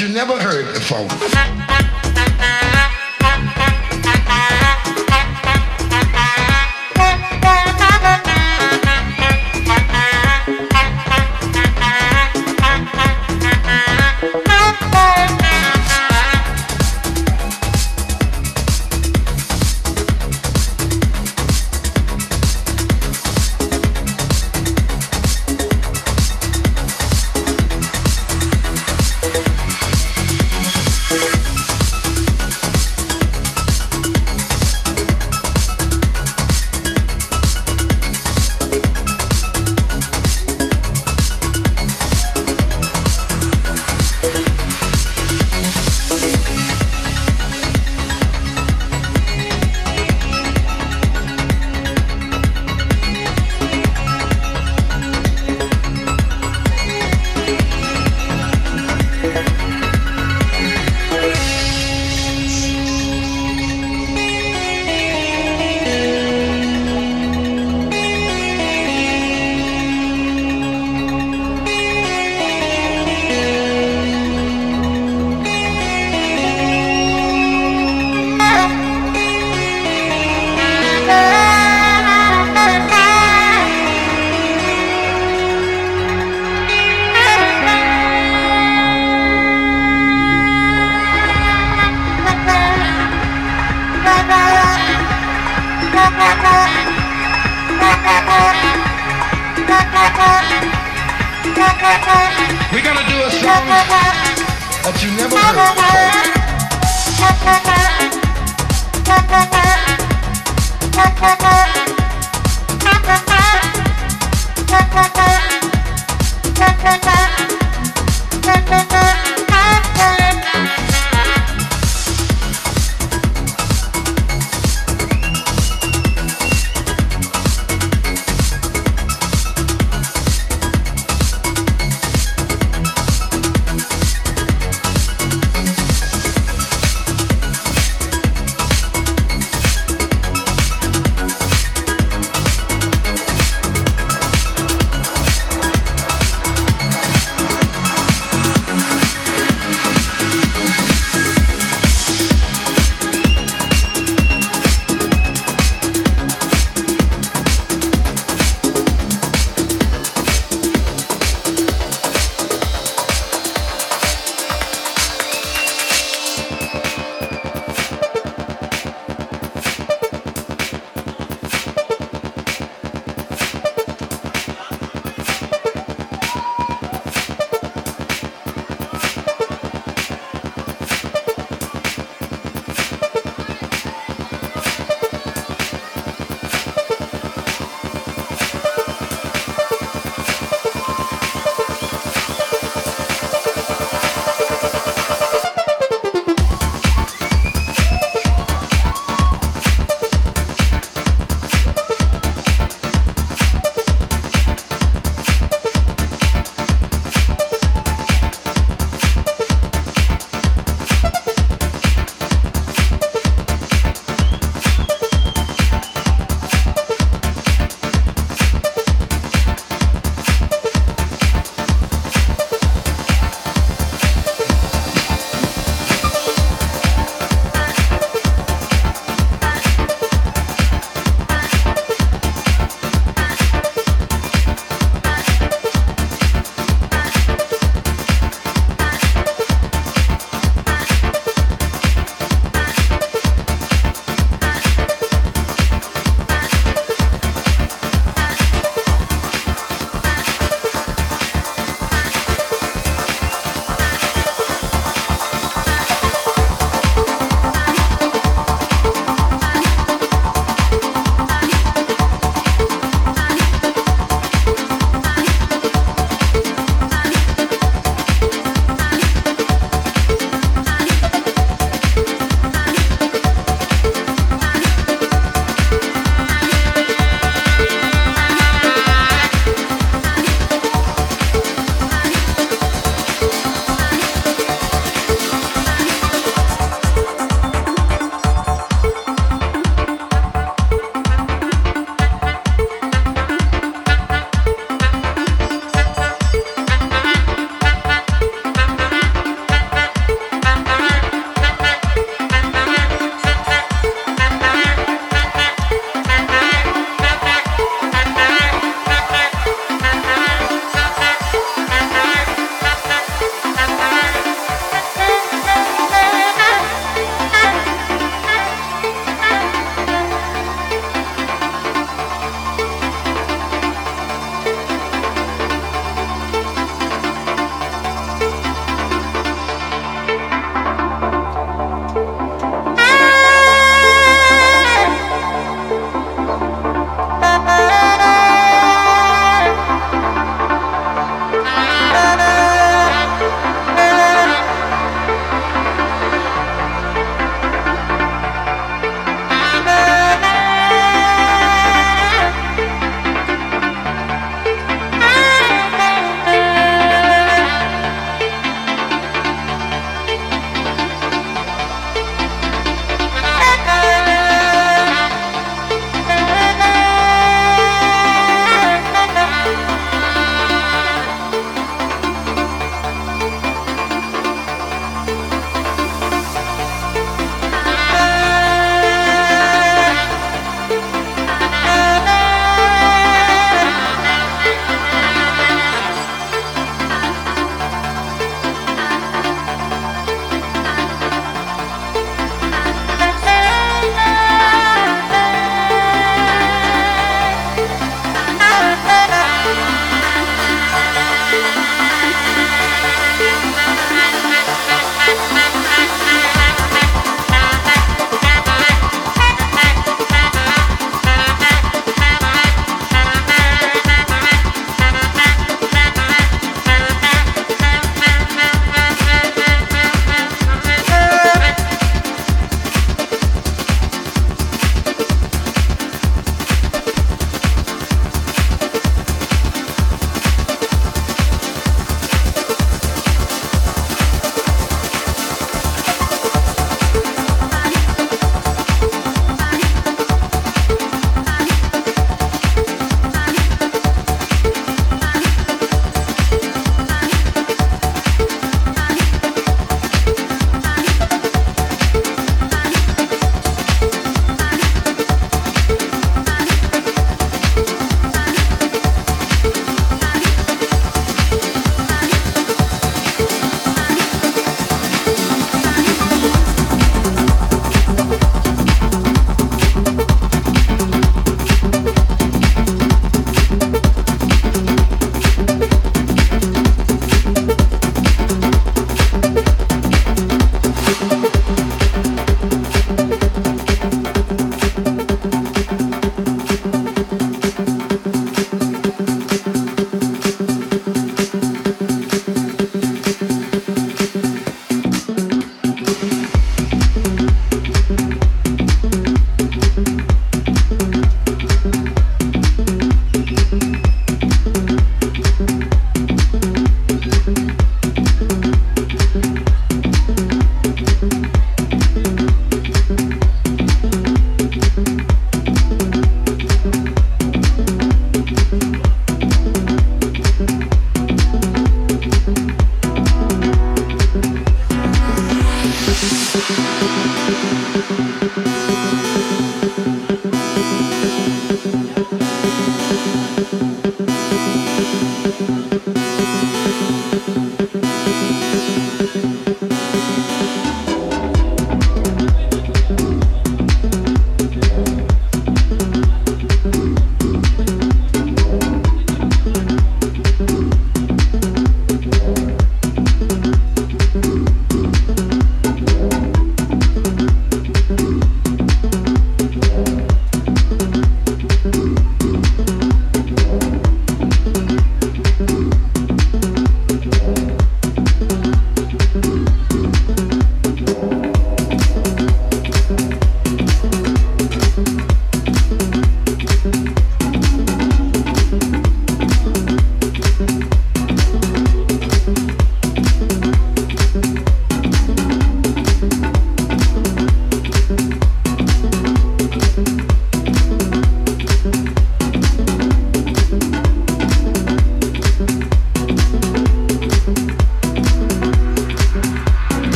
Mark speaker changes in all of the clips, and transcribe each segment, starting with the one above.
Speaker 1: you never heard before.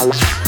Speaker 2: Thank